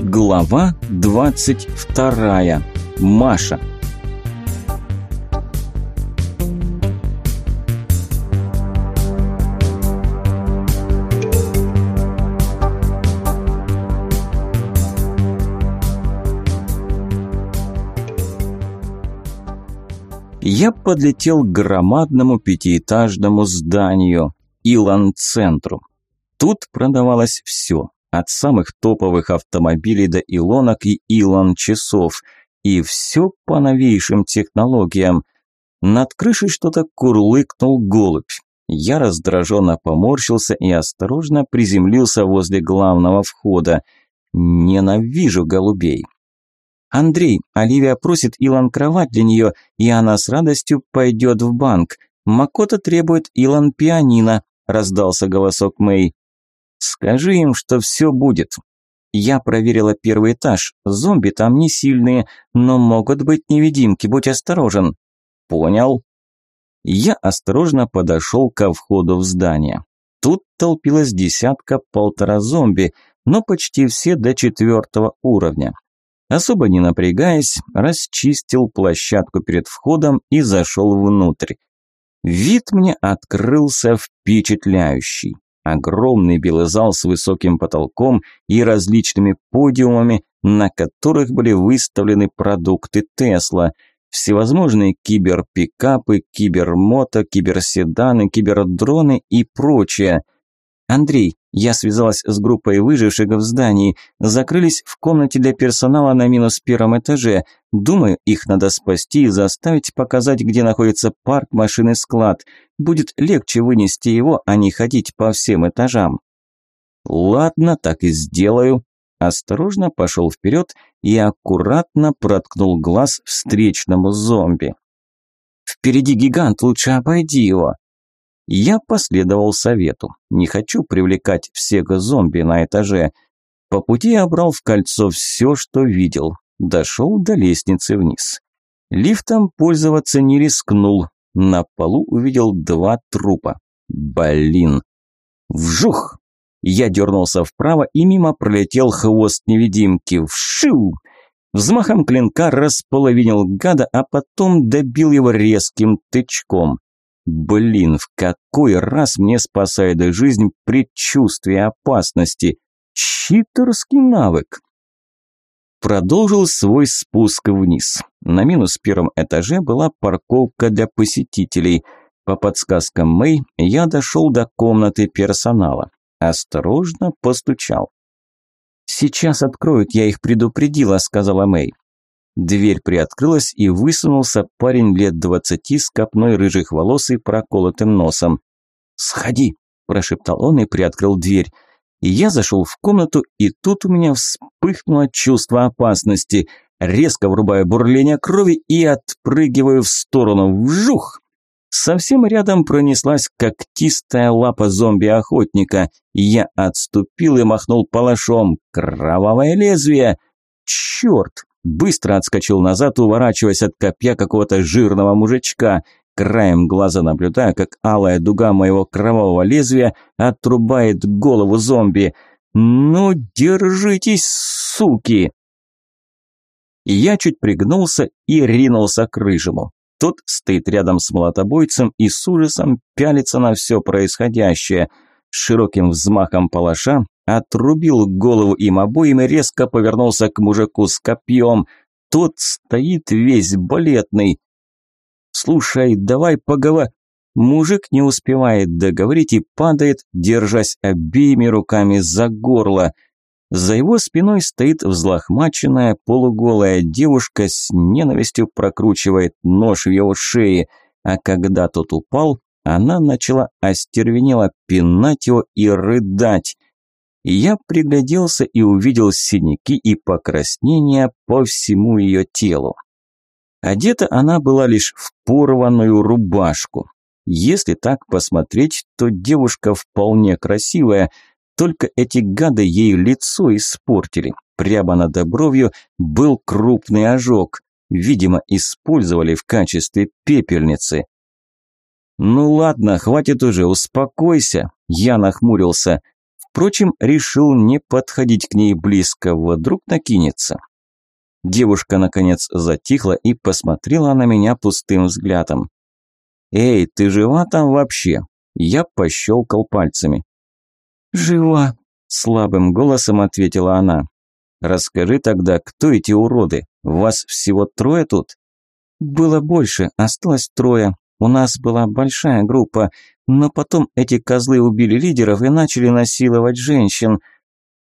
Глава 22. Маша. Я подлетел к громадному пятиэтажному зданию Илон-центру. Тут продавалось все, от самых топовых автомобилей до Илонок и Илон-часов, и все по новейшим технологиям. Над крышей что-то курлыкнул голубь. Я раздраженно поморщился и осторожно приземлился возле главного входа. Ненавижу голубей. «Андрей, Оливия просит Илон кровать для нее, и она с радостью пойдет в банк. Макота требует Илон пианино», – раздался голосок Мэй. Скажи им, что все будет. Я проверила первый этаж. Зомби там не сильные, но могут быть невидимки, будь осторожен. Понял. Я осторожно подошел ко входу в здание. Тут толпилась десятка-полтора зомби, но почти все до четвертого уровня. Особо не напрягаясь, расчистил площадку перед входом и зашел внутрь. Вид мне открылся впечатляющий. Огромный белый зал с высоким потолком и различными подиумами, на которых были выставлены продукты Тесла, всевозможные киберпикапы, кибермото, киберседаны, кибердроны и прочее. Андрей, я связалась с группой выживших в здании, закрылись в комнате для персонала на минус первом этаже. Думаю, их надо спасти и заставить показать, где находится парк машины склад. Будет легче вынести его, а не ходить по всем этажам. Ладно, так и сделаю. Осторожно пошел вперед и аккуратно проткнул глаз встречному зомби. Впереди гигант, лучше обойди его. Я последовал совету. Не хочу привлекать всех зомби на этаже. По пути я брал в кольцо все, что видел. Дошел до лестницы вниз. Лифтом пользоваться не рискнул. На полу увидел два трупа. Блин. Вжух! Я дернулся вправо и мимо пролетел хвост невидимки. Вшиу! Взмахом клинка располовинил гада, а потом добил его резким тычком. Блин, в какой раз мне спасает жизнь предчувствие опасности? Читерский навык. Продолжил свой спуск вниз. На минус первом этаже была парковка для посетителей. По подсказкам Мэй я дошел до комнаты персонала. Осторожно постучал. «Сейчас откроют, я их предупредила», – сказала Мэй. Дверь приоткрылась, и высунулся парень лет двадцати с копной рыжих волос и проколотым носом. «Сходи!» – прошептал он и приоткрыл дверь. Я зашел в комнату, и тут у меня вспыхнуло чувство опасности. Резко врубаю бурление крови и отпрыгиваю в сторону. Вжух! Совсем рядом пронеслась когтистая лапа зомби-охотника. Я отступил и махнул палашом. Кровавое лезвие! Черт! Быстро отскочил назад, уворачиваясь от копья какого-то жирного мужичка. Краем глаза наблюдая, как алая дуга моего кровавого лезвия отрубает голову зомби. «Ну, держитесь, суки!» Я чуть пригнулся и ринулся к рыжему. Тот стоит рядом с молотобойцем и с ужасом пялится на все происходящее. Широким взмахом палаша отрубил голову им обоим и резко повернулся к мужику с копьем. Тот стоит весь балетный. «Слушай, давай поговор...» Мужик не успевает договорить и падает, держась обеими руками за горло. За его спиной стоит взлохмаченная полуголая девушка с ненавистью прокручивает нож в его шее, а когда тот упал, она начала остервенело пинать его и рыдать. Я пригляделся и увидел синяки и покраснения по всему ее телу. Одета она была лишь в порванную рубашку. Если так посмотреть, то девушка вполне красивая, только эти гады ей лицо испортили. Прямо над бровью был крупный ожог. Видимо, использовали в качестве пепельницы. «Ну ладно, хватит уже, успокойся», – я нахмурился. Впрочем, решил не подходить к ней близко, вдруг накинется. Девушка, наконец, затихла и посмотрела на меня пустым взглядом. «Эй, ты жива там вообще?» Я пощелкал пальцами. «Жива», – слабым голосом ответила она. «Расскажи тогда, кто эти уроды? Вас всего трое тут?» «Было больше, осталось трое. У нас была большая группа, но потом эти козлы убили лидеров и начали насиловать женщин.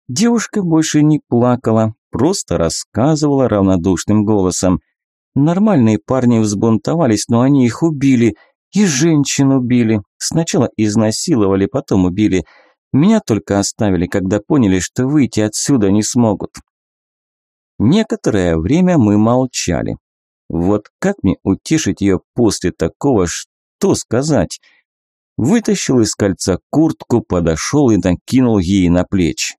Девушка больше не плакала, просто рассказывала равнодушным голосом. Нормальные парни взбунтовались, но они их убили. И женщин убили. Сначала изнасиловали, потом убили. Меня только оставили, когда поняли, что выйти отсюда не смогут. Некоторое время мы молчали. Вот как мне утешить ее после такого, что сказать? Вытащил из кольца куртку, подошел и накинул ей на плечи.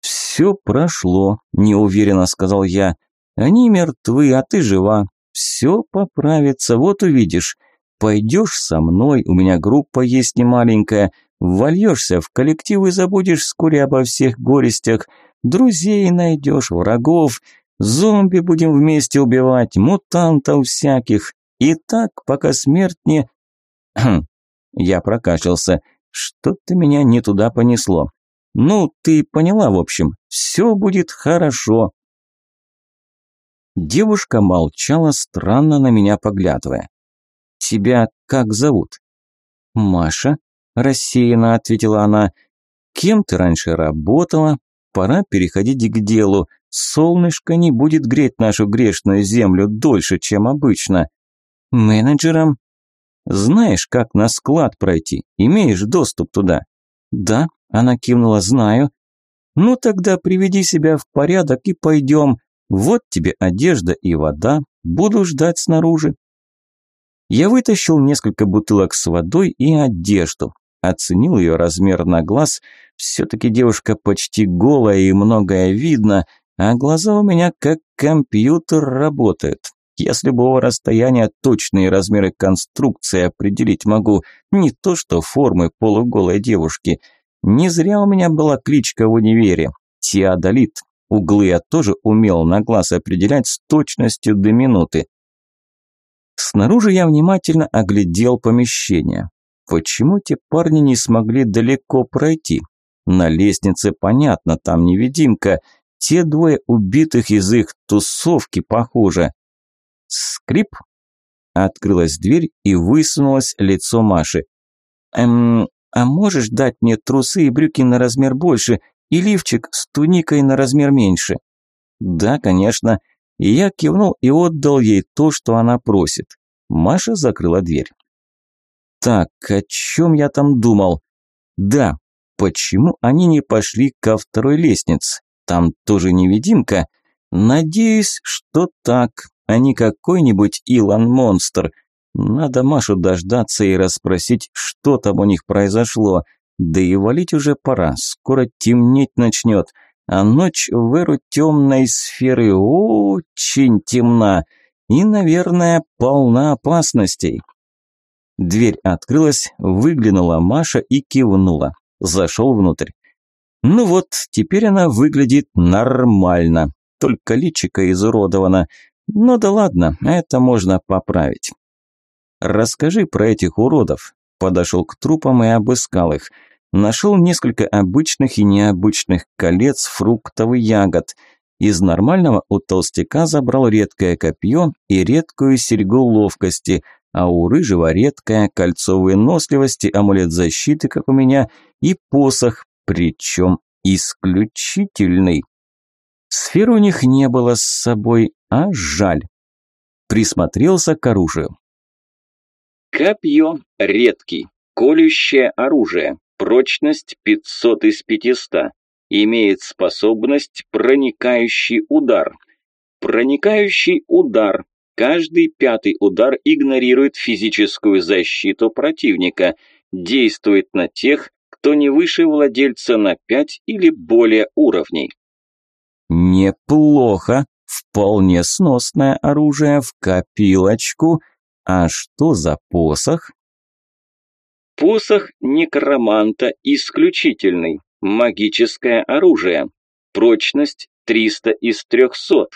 «Все прошло», – неуверенно сказал я. «Они мертвы, а ты жива. Все поправится, вот увидишь. Пойдешь со мной, у меня группа есть немаленькая. Вольешься в коллектив и забудешь вскоре обо всех горестях. Друзей найдешь, врагов. Зомби будем вместе убивать, мутантов всяких. И так, пока смерть не... Я прокашлялся. Что-то меня не туда понесло. Ну, ты поняла, в общем. Все будет хорошо. Девушка молчала, странно на меня поглядывая. «Тебя как зовут?» «Маша», – рассеянно ответила она. «Кем ты раньше работала? Пора переходить к делу. Солнышко не будет греть нашу грешную землю дольше, чем обычно. Менеджером? Знаешь, как на склад пройти? Имеешь доступ туда? Да, она кивнула, знаю. Ну тогда приведи себя в порядок и пойдем. Вот тебе одежда и вода. Буду ждать снаружи. Я вытащил несколько бутылок с водой и одежду. Оценил ее размер на глаз. Все-таки девушка почти голая и многое видно – а глаза у меня как компьютер работают. Я с любого расстояния точные размеры конструкции определить могу, не то что формы полуголой девушки. Не зря у меня была кличка в универе – Теодолит. Углы я тоже умел на глаз определять с точностью до минуты. Снаружи я внимательно оглядел помещение. Почему те парни не смогли далеко пройти? На лестнице понятно, там невидимка, те двое убитых из их тусовки, похоже. Скрип. Открылась дверь и высунулось лицо Маши. «Эм, а можешь дать мне трусы и брюки на размер больше и лифчик с туникой на размер меньше?» «Да, конечно». Я кивнул и отдал ей то, что она просит. Маша закрыла дверь. «Так, о чем я там думал?» «Да, почему они не пошли ко второй лестнице? Там тоже невидимка? Надеюсь, что так, а не какой-нибудь Илон-монстр. Надо Машу дождаться и расспросить, что там у них произошло. Да и валить уже пора, скоро темнеть начнет. А ночь в эру темной сферы очень темна и, наверное, полна опасностей. Дверь открылась, выглянула Маша и кивнула. Зашел внутрь. Ну вот, теперь она выглядит нормально, только личико изуродовано. Ну да ладно, это можно поправить. Расскажи про этих уродов. Подошел к трупам и обыскал их. Нашел несколько обычных и необычных колец, фруктов и ягод. Из нормального у толстяка забрал редкое копье и редкую серьгу ловкости, а у рыжего редкое кольцо выносливости, амулет защиты, как у меня, и посох, причем исключительный. Сфер у них не было с собой, а жаль. Присмотрелся к оружию. Копье редкий, колющее оружие, прочность 500 из 500, имеет способность проникающий удар. Проникающий удар. Каждый пятый удар игнорирует физическую защиту противника, действует на тех, кто не выше владельца на 5 или более уровней. Неплохо. Вполне сносное оружие в копилочку. А что за посох? Посох некроманта исключительный. Магическое оружие. Прочность 300 из 300.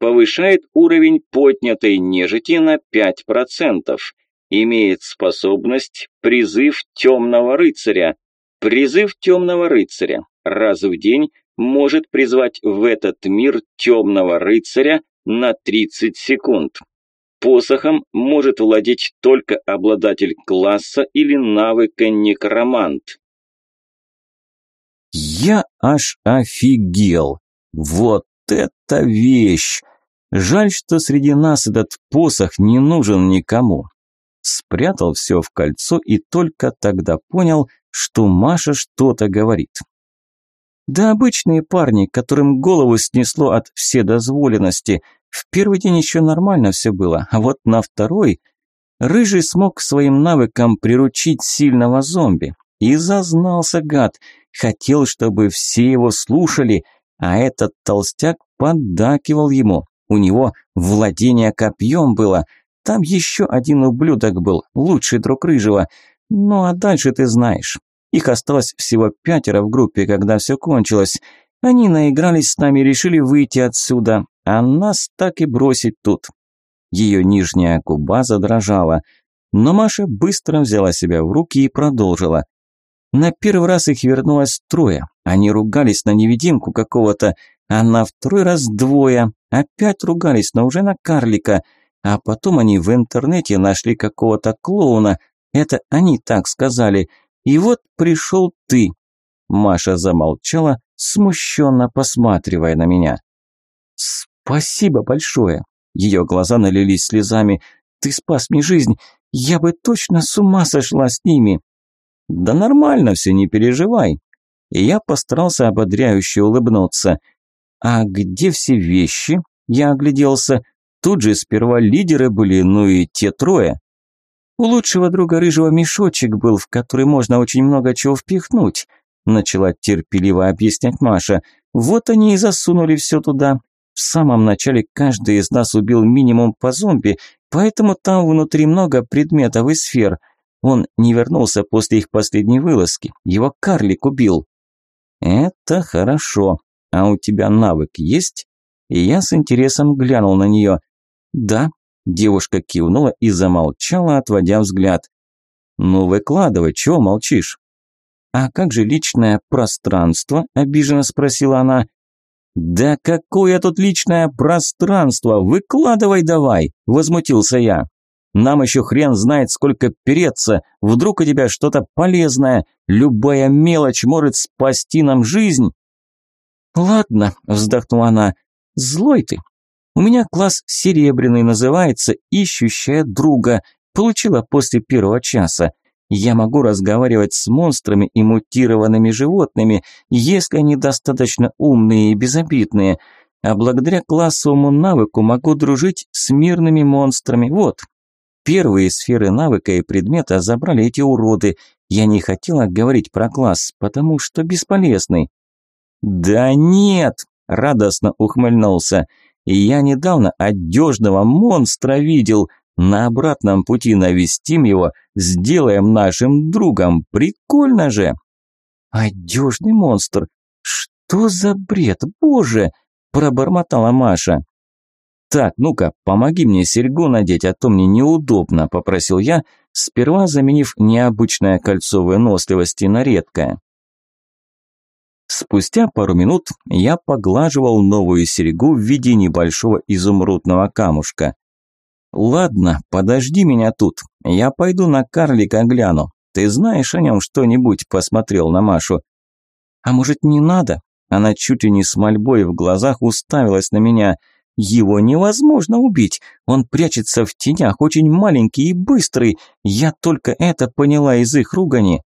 Повышает уровень поднятой нежити на 5%. Имеет способность призыв темного рыцаря. Призыв темного рыцаря. Раз в день может призвать в этот мир темного рыцаря на 30 секунд. Посохом может владеть только обладатель класса или навыка некромант. Я аж офигел. Вот это вещь! Жаль, что среди нас этот посох не нужен никому. Спрятал все в кольцо и только тогда понял, что Маша что-то говорит. Да обычные парни, которым голову снесло от вседозволенности. В первый день еще нормально все было, а вот на второй... Рыжий смог своим навыкам приручить сильного зомби. И зазнался гад. Хотел, чтобы все его слушали, а этот толстяк поддакивал ему. У него владение копьем было. Там еще один ублюдок был, лучший друг Рыжего. Ну а дальше ты знаешь. Их осталось всего пятеро в группе, когда все кончилось. Они наигрались с нами и решили выйти отсюда, а нас так и бросить тут. Ее нижняя губа задрожала. Но Маша быстро взяла себя в руки и продолжила. На первый раз их вернулось трое. Они ругались на невидимку какого-то, а на второй раз двое. Опять ругались, но уже на карлика. А потом они в интернете нашли какого-то клоуна. Это они так сказали. И вот пришел ты. Маша замолчала, смущенно посматривая на меня. «Спасибо большое!» Ее глаза налились слезами. «Ты спас мне жизнь! Я бы точно с ума сошла с ними!» «Да нормально все, не переживай!» И я постарался ободряюще улыбнуться. «А где все вещи?» Я огляделся. Тут же сперва лидеры были, ну и те трое. У лучшего друга рыжего мешочек был, в который можно очень много чего впихнуть начала терпеливо объяснять Маша. Вот они и засунули все туда. В самом начале каждый из нас убил минимум по зомби, поэтому там внутри много предметов и сфер. Он не вернулся после их последней вылазки. Его карлик убил. Это хорошо. А у тебя навык есть? И я с интересом глянул на нее. Да. Девушка кивнула и замолчала, отводя взгляд. Ну выкладывай, чего молчишь? «А как же личное пространство?» – обиженно спросила она. «Да какое тут личное пространство? Выкладывай давай!» – возмутился я. «Нам еще хрен знает, сколько переться. Вдруг у тебя что-то полезное. Любая мелочь может спасти нам жизнь». «Ладно», – вздохнула она. «Злой ты. У меня класс серебряный называется «Ищущая друга». Получила после первого часа. Я могу разговаривать с монстрами и мутированными животными, если они достаточно умные и безобидные. А благодаря классовому навыку могу дружить с мирными монстрами. Вот. Первые сферы навыка и предмета забрали эти уроды. Я не хотела говорить про класс, потому что бесполезный. «Да нет!» – радостно ухмыльнулся. «Я недавно одежного монстра видел. На обратном пути навестим его, сделаем нашим другом. Прикольно же!» «Одежный монстр! Что за бред, боже!» – пробормотала Маша. «Так, ну-ка, помоги мне серьгу надеть, а то мне неудобно», – попросил я, сперва заменив необычное кольцо выносливости на редкое. Спустя пару минут я поглаживал новую серьгу в виде небольшого изумрудного камушка. «Ладно, подожди меня тут. Я пойду на карлика гляну. Ты знаешь о нем что-нибудь?» – посмотрел на Машу. «А может, не надо?» Она чуть ли не с мольбой в глазах уставилась на меня. «Его невозможно убить. Он прячется в тенях, очень маленький и быстрый. Я только это поняла из их ругани».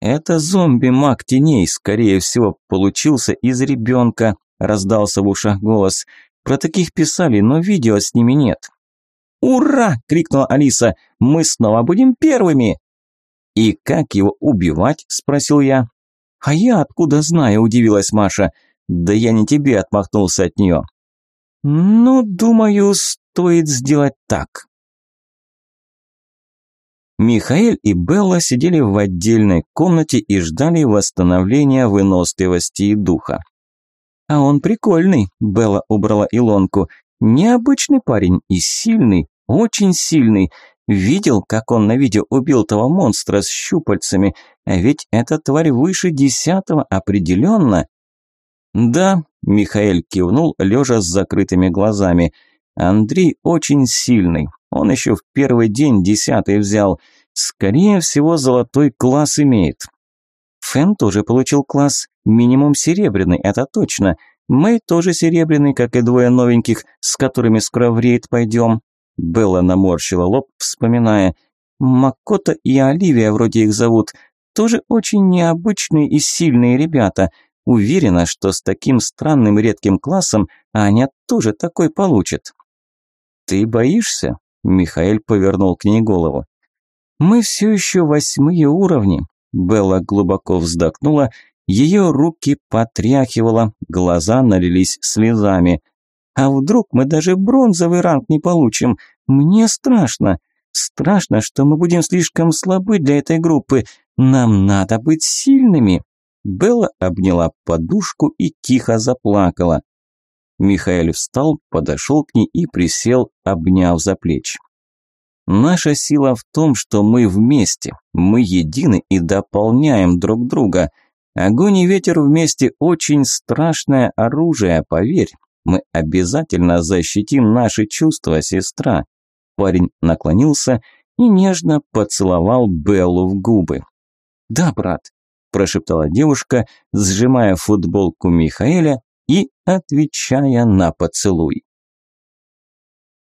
«Это зомби-маг теней, скорее всего, получился из ребенка», – раздался в ушах голос. «Про таких писали, но видео с ними нет». «Ура!» – крикнула Алиса. «Мы снова будем первыми!» «И как его убивать?» – спросил я. «А я откуда знаю?» – удивилась Маша. «Да я не тебе отмахнулся от нее». «Ну, думаю, стоит сделать так». Михаэль и Белла сидели в отдельной комнате и ждали восстановления выносливости и духа. «А он прикольный», – Белла убрала Илонку. «Необычный парень и сильный, очень сильный. Видел, как он на видео убил того монстра с щупальцами, а ведь эта тварь выше десятого определенно». «Да», – Михаэль кивнул, лежа с закрытыми глазами. «Андрей очень сильный, он еще в первый день десятый взял. Скорее всего, золотой класс имеет. Фэн тоже получил класс, минимум серебряный, это точно. Мэй тоже серебряный, как и двое новеньких, с которыми скоро в рейд пойдем. Белла наморщила лоб, вспоминая. Макота и Оливия вроде их зовут. Тоже очень необычные и сильные ребята. Уверена, что с таким странным редким классом Аня тоже такой получит. «Ты боишься?» Михаил повернул к ней голову. «Мы все еще восьмые уровни», – Белла глубоко вздохнула, ее руки потряхивала, глаза налились слезами. «А вдруг мы даже бронзовый ранг не получим? Мне страшно. Страшно, что мы будем слишком слабы для этой группы. Нам надо быть сильными». Белла обняла подушку и тихо заплакала. Михаил встал, подошел к ней и присел, обняв за плечи. Наша сила в том, что мы вместе, мы едины и дополняем друг друга. Огонь и ветер вместе очень страшное оружие, поверь. Мы обязательно защитим наши чувства, сестра. Парень наклонился и нежно поцеловал Беллу в губы. «Да, брат», – прошептала девушка, сжимая футболку Михаэля отвечая на поцелуй.